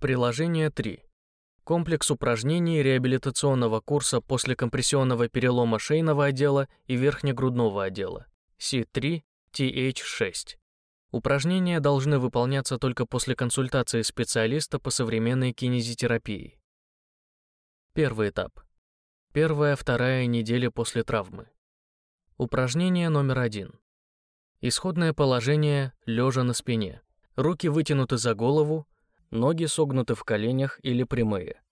Приложение 3. Комплекс упражнений реабилитационного курса после компрессионного перелома шейного отдела и верхнегрудного отдела. C3, TH6. Упражнения должны выполняться только после консультации специалиста по современной кинезитерапии. Первый этап. Первая-вторая неделя после травмы. Упражнение номер один. Исходное положение лежа на спине. Руки вытянуты за голову, ноги согнуты в коленях или прямые.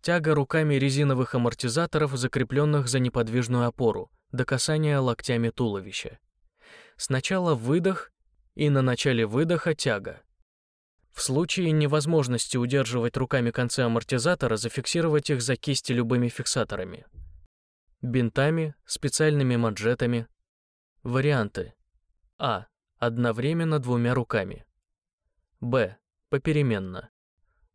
Тяга руками резиновых амортизаторов, закрепленных за неподвижную опору, до касания локтями туловища. Сначала выдох и на начале выдоха тяга. В случае невозможности удерживать руками концы амортизатора, зафиксировать их за кисти любыми фиксаторами. Бинтами, специальными манжетами. Варианты. А. Одновременно двумя руками. Б попеременно.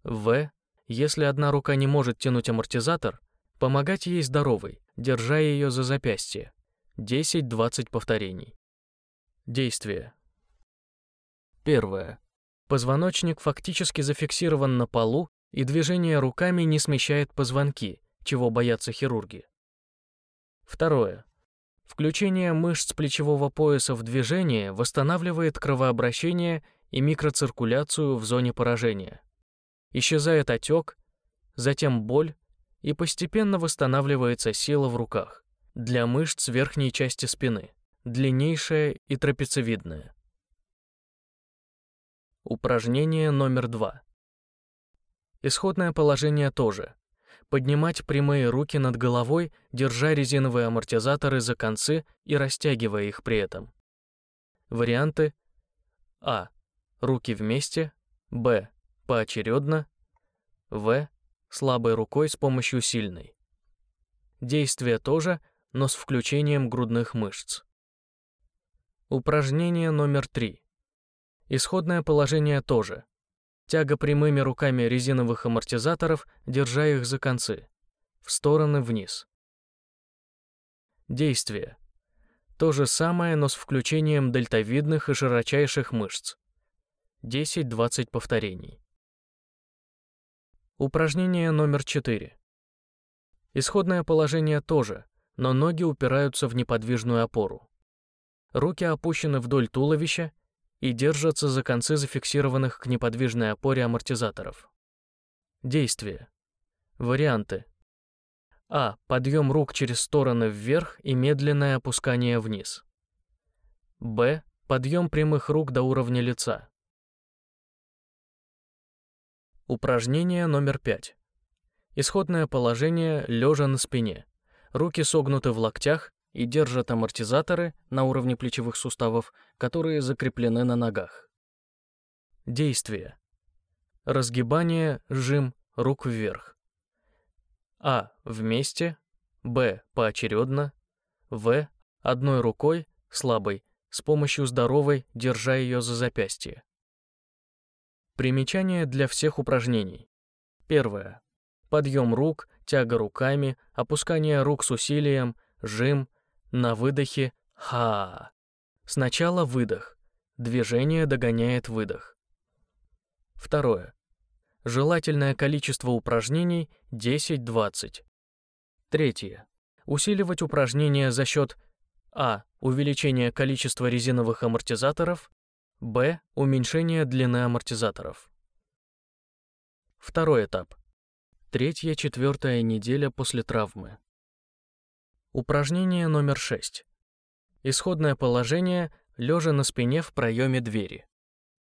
В. Если одна рука не может тянуть амортизатор, помогать ей здоровой, держа ее за запястье. 10-20 повторений. Действие. Первое. Позвоночник фактически зафиксирован на полу, и движение руками не смещает позвонки, чего боятся хирурги. Второе. Включение мышц плечевого пояса в движение восстанавливает кровообращение и микроциркуляцию в зоне поражения. Исчезает отек, затем боль, и постепенно восстанавливается сила в руках. Для мышц верхней части спины, длиннейшая и трапециевидная. Упражнение номер два. Исходное положение тоже. Поднимать прямые руки над головой, держа резиновые амортизаторы за концы и растягивая их при этом. Варианты А руки вместе, Б. Поочередно, В. Слабой рукой с помощью сильной. Действие тоже, но с включением грудных мышц. Упражнение номер 3. Исходное положение тоже. Тяга прямыми руками резиновых амортизаторов, держа их за концы. В стороны вниз. Действие. То же самое, но с включением дельтовидных и широчайших мышц. 10-20 повторений. Упражнение номер 4. Исходное положение тоже, но ноги упираются в неподвижную опору. Руки опущены вдоль туловища и держатся за концы зафиксированных к неподвижной опоре амортизаторов. Действие. Варианты. А. Подъем рук через стороны вверх и медленное опускание вниз. Б. Подъем прямых рук до уровня лица. Упражнение номер пять. Исходное положение лежа на спине. Руки согнуты в локтях и держат амортизаторы на уровне плечевых суставов, которые закреплены на ногах. Действие. Разгибание, жим, рук вверх. А. Вместе. Б. Поочередно. В. Одной рукой, слабой, с помощью здоровой, держа ее за запястье. Примечание для всех упражнений. Первое. Подъем рук, тяга руками, опускание рук с усилием, жим, на выдохе ха. Сначала выдох. Движение догоняет выдох. Второе. Желательное количество упражнений 10-20. Третье. Усиливать упражнения за счет а. увеличения количества резиновых амортизаторов, Б. Уменьшение длины амортизаторов. Второй этап. Третья-четвертая неделя после травмы. Упражнение номер 6. Исходное положение лежа на спине в проеме двери.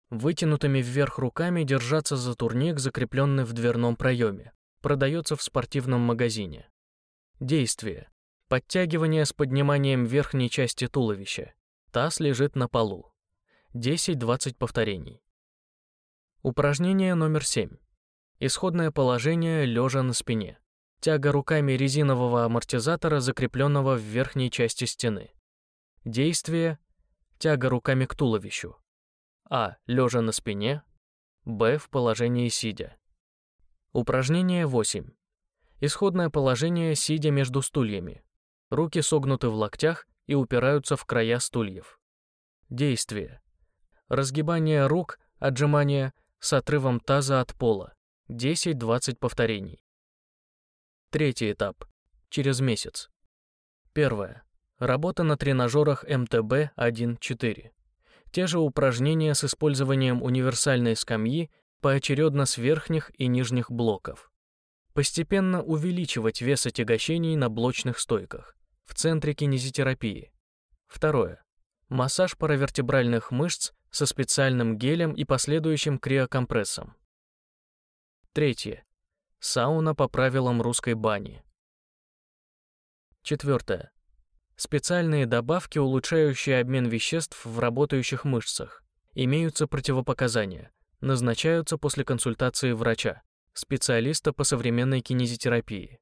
Вытянутыми вверх руками держаться за турник, закрепленный в дверном проеме. Продается в спортивном магазине. Действие. Подтягивание с подниманием верхней части туловища. Таз лежит на полу. 10-20 повторений. Упражнение номер 7. Исходное положение лежа на спине. Тяга руками резинового амортизатора, закрепленного в верхней части стены. Действие. Тяга руками к туловищу. А. Лежа на спине. Б. В положении сидя. Упражнение 8. Исходное положение сидя между стульями. Руки согнуты в локтях и упираются в края стульев. Действие разгибание рук, отжимание с отрывом таза от пола. 10-20 повторений. Третий этап. Через месяц. Первое. Работа на тренажерах МТБ 1.4. Те же упражнения с использованием универсальной скамьи поочередно с верхних и нижних блоков. Постепенно увеличивать вес отягощений на блочных стойках в центре кинезитерапии. Второе. Массаж паравертебральных мышц со специальным гелем и последующим криокомпрессом. Третье. Сауна по правилам русской бани. Четвертое. Специальные добавки, улучшающие обмен веществ в работающих мышцах. Имеются противопоказания. Назначаются после консультации врача, специалиста по современной кинезитерапии.